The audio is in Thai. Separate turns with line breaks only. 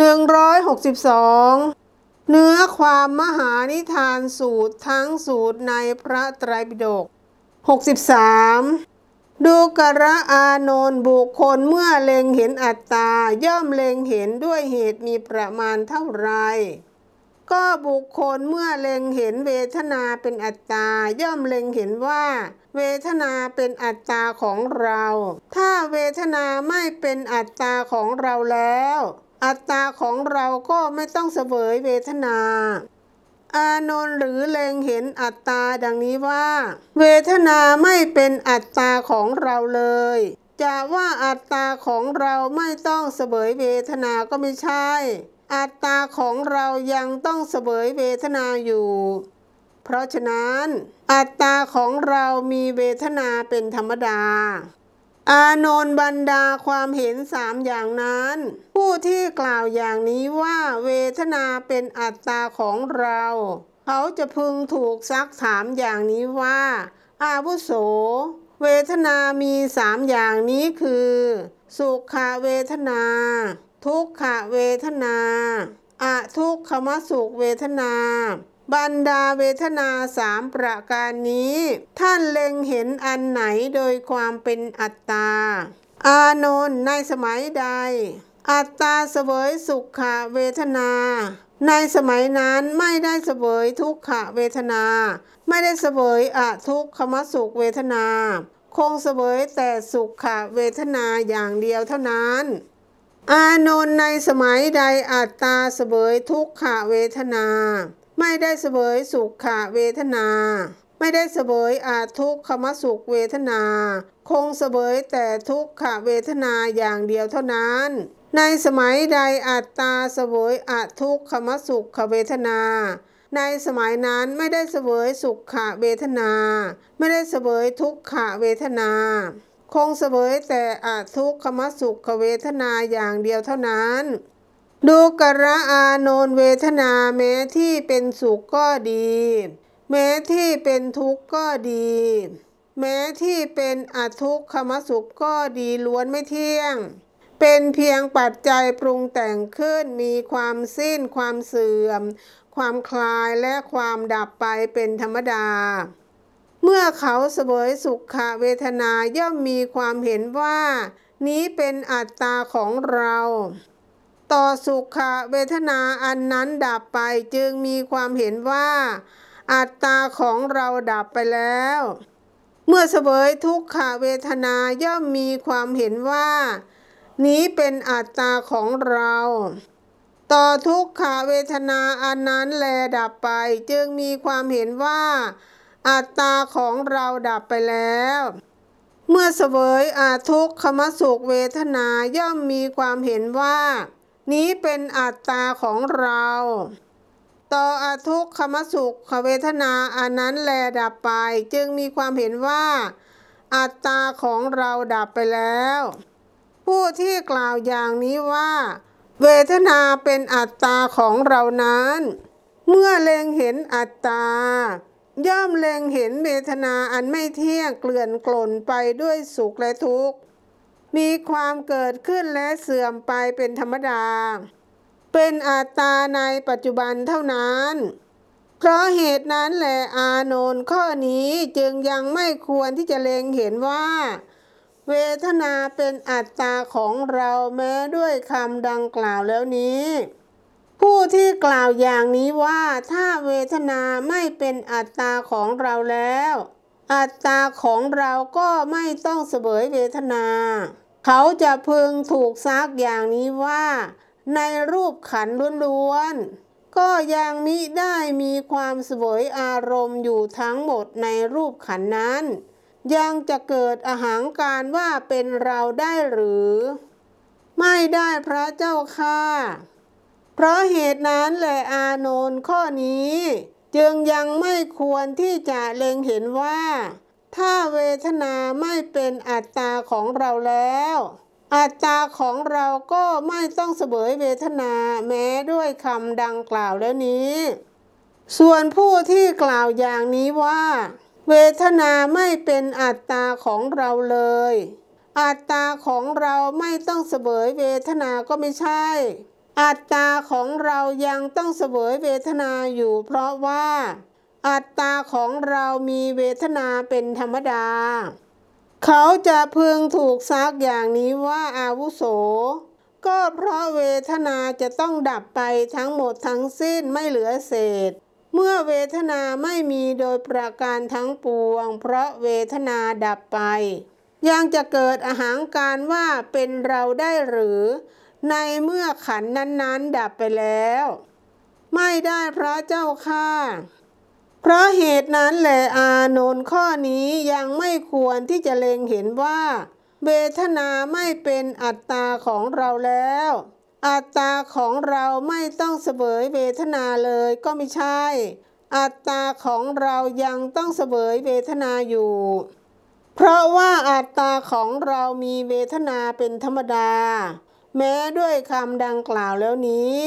162เนื้อความมหานิทานสูตรทั้งสูตรในพระไตรปิฎก63 ดูกระอานนท์บุคคลเมื่อเล็งเห็นอัตตา ย่อมเล็งเห็นด้วยเหตุมีประมาณเท่าไร ก็บุคคลเมื่อเล็งเห็นเวทนาเป็นอัตตา ย่อมเล็งเห็นว่า เวทนาเป็นอัตตาของเรา ถ้าเวทนาไม่เป็นอัตตาของเราแล้ว อัตตาของเราก็ไม่ต้องเสวยเวทนา อานนท์หรือเล็งเห็นอัตตาดังนี้ว่า เวทนาไม่เป็นอัตตาของเราเลย จะว่าอัตตาของเราไม่ต้องเสวยเวทนาก็ไม่ใช่ อัตตาของเรายังต้องเสวยเวทนาอยู่ เพราะฉะนั้น อัตตาของเรามีเวทนาเป็นธรรมดา อานนท์บรรดาความเห็นสามอย่างนั้น ผู้ที่กล่าวอย่างนี้ว่าเวทนาเป็นอัตตาของเรา เขาจะพึงถูกซักถามอย่างนี้ว่า อาวุโส เวทนามีสามอย่างนี้คือ สุขเวทนา ทุกขเวทนาอะทุกขมสุขเวทนา บรรดาเวทนาสามประการนี้ ท่านเล็งเห็นอันไหนโดยความเป็นอัตตา อานนท์ในสมัยใด อัตตาเสวยสุขเวทนา ในสมัยนั้นไม่ได้เสวยทุกขเวทนา ไม่ได้เสวยอทุกขมสุขเวทนา คงเสวยแต่สุขเวทนาอย่างเดียวเท่านั้นอานนท์ในสมัยใดอัตตาเสวยทุกขเวทนา ไม่ได้เสวยสุขเวทนา ไม่ได้เสวยอาทุกขมสุขเวทนา คงเสวยแต่ทุกขเวทนาอย่างเดียวเท่านั้น ในสมัยใดอัตตาเสวยอาทุกขมสุขเวทนา ในสมัยนั้นไม่ได้เสวยสุขเวทนา ไม่ได้เสวยทุกขเวทนาคงเสวยแต่อาทุกขมสุขเวทนาอย่างเดียวเท่านั้น ดูกระอานนเวทนาแม้ที่เป็นสุขก็ดี แม้ที่เป็นทุกข์ก็ดี แม้ที่เป็นอทุกขมสุขก็ดีล้วนไม่เที่ยง เป็นเพียงปัจจัยปรุงแต่งขึ้นมีความสิ้น ความเสื่อม ความคลายและความดับไปเป็นธรรมดา เมื่อเขาเสวยสุขเวทนาย่อมมีความเห็นว่า นี้เป็นอัตตาของเรา ต่อสุขเวทนาอันนั้นดับไปจึงมีความเห็นว่า อัตตาของเราดับไปแล้ว เมื่อเสวยทุกขเวทนาย่อมมีความเห็นว่า นี้เป็นอัตตาของเรา ต่อทุกขเวทนาอันนั้นแลดับไป จึงมีความเห็นว่า อัตตาของเราดับไปแล้วเมื่อเสวยอาทุกขมสุขเวทนาย่อมมีความเห็นว่า นี้เป็นอัตตาของเรา ต่ออาทุกขมสุขเวทนาอันนั้นแลดับไป จึงมีความเห็นว่า อัตตาของเราดับไปแล้ว ผู้ที่กล่าวอย่างนี้ว่า เวทนาเป็นอัตตาของเรานั้น เมื่อเล็งเห็นอัตตาย่อมเล็งเห็นเวทนาอันไม่เที่ยงเกลื่อนกล่นไปด้วยสุขและทุกข์ มีความเกิดขึ้นและเสื่อมไปเป็นธรรมดา เป็นอัตตาในปัจจุบันเท่านั้น เพราะเหตุนั้นแหละอานนท์ข้อนี้จึงยังไม่ควรที่จะเล็งเห็นว่า เวทนาเป็นอัตตาของเราแม้ด้วยคำดังกล่าวแล้วนี้ ผู้ที่กล่าวอย่างนี้ว่าถ้าเวทนาไม่เป็นอัตตาของเราแล้ว อัตตาของเราก็ไม่ต้องเสวยเวทนา เขาจะพึงถูกซักอย่างนี้ว่า ในรูปขันล้วนๆ ก็ยังมิได้มีความเสวยอารมณ์อยู่ทั้งหมดในรูปขันนั้น ยังจะเกิดอหังการว่าเป็นเราได้หรือ ไม่ได้พระเจ้าค่ะ เพราะเหตุนั้นแหละอานนท์ข้อนี้ จึงยังไม่ควรที่จะเล็งเห็นว่า ถ้าเวทนาไม่เป็นอัตตาของเราแล้ว อัตตาของเราก็ไม่ต้องเสวยเวทนาแม้ด้วยคำดังกล่าวแล้วนี้ ส่วนผู้ที่กล่าวอย่างนี้ว่า เวทนาไม่เป็นอัตตาของเราเลย อัตตาของเราไม่ต้องเสวยเวทนาก็ไม่ใช่ อัตตาของเรายังต้องเสวยเวทนาอยู่ เพราะว่าอัตตาของเรามีเวทนาเป็นธรรมดา เขาจะพึงถูกซักอย่างนี้ว่าอาวุโส ก็เพราะเวทนาจะต้องดับไปทั้งหมดทั้งสิ้นไม่เหลือเศษ เมื่อเวทนาไม่มีโดยประการทั้งปวง เพราะเวทนาดับไป ยังจะเกิดอาหางการว่าเป็นเราได้หรือ ในเมื่อขันนั้นๆ ดับไปแล้ว ไม่ได้พระเจ้าค่ะเพราะเหตุนั้นแหละอานนท์ข้อนี้ยังไม่ควรที่จะเล็งเห็นว่าเวทนาไม่เป็นอัตตาของเราแล้ว อัตตาของเราไม่ต้องเสวยเวทนาเลยก็ไม่ใช่ อัตตาของเรายังต้องเสวยเวทนาอยู่ เพราะว่าอัตตาของเรามีเวทนาเป็นธรรมดา แม้ด้วยคำดังกล่าวแล้วนี้